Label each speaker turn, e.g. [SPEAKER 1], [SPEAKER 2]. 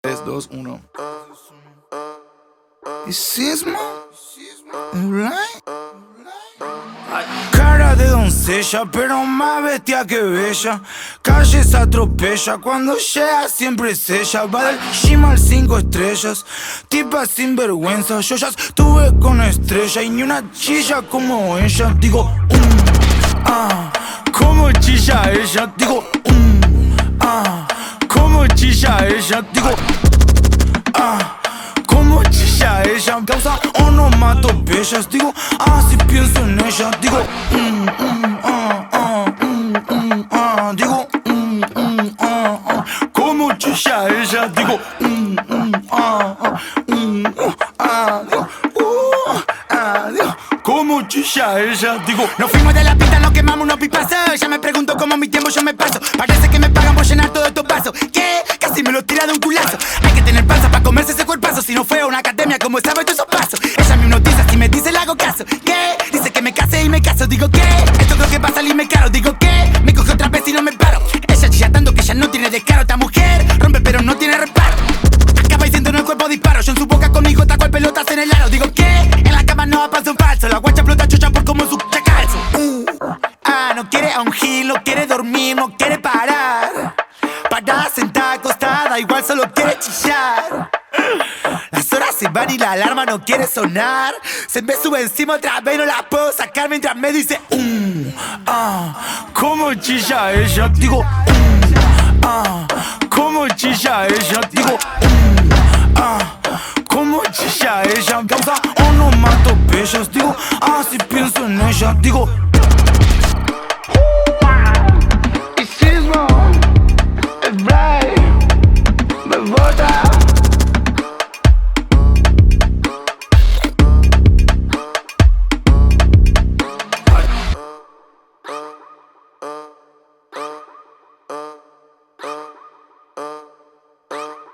[SPEAKER 1] 3, 2, 1. ¿Y sismo? Right? Cara de doncella, pero más bestia que bella. Calles atropella, cuando llega siempre es ella. Va del gym al 5 estrellas, tipa sin vergüenza. Yo ya estuve con estrella y ni una chilla como ella. Digo, um, ah, como chilla ella. Digo, chilla ella. Digo, ah. Como chilla ella, causa onomatopeyas Digo, ah, si pienso en ella Digo, mm, mm, ah, ah, mm, mm, ah Digo, mm, mm, ah, ah Como chilla ella Digo, mm, mm, ah, ah, mm, uh, ah, digo, uh, ah, digo Como chilla ella Digo,
[SPEAKER 2] Nos fuimos de la pista, nos quemamos unos pipazos Ya me pregunto cómo mi tiempo yo me paso Parece tira de un culazo. Hay que tener panza para comerse ese cuerpazo. Si no fue a una academia, como sabe todos esos pasos Ella me hipnotiza, si me dice le hago caso. ¿Qué? Dice que me case y me caso. Digo ¿qué? Esto creo que va a salirme caro Digo ¿qué? Me coge otra vez y no me paro. Ella chilla tanto que ya no tiene descaro. Esta mujer rompe pero no tiene reparo. Acaba diciendo en el cuerpo disparo Yo en su boca conmigo taco el pelotas en el aro. Digo ¿qué? En la cama no pasa un falso. La guacha explota chucha por como su chacalzo Uh, ah, no quiere a un gil, quiere dormir, no quiere igual solo quiere chillar. Las horas se van y la alarma no quiere sonar. Se me sube encima otra vez, no la puedo sacar mientras me dice
[SPEAKER 1] um, ah, como chilla ella Digo, um, ah, como chilla ella Digo, um, ah, como chilla ella Causa onomatopeyas Digo, ah, si pienso en ella. Digo,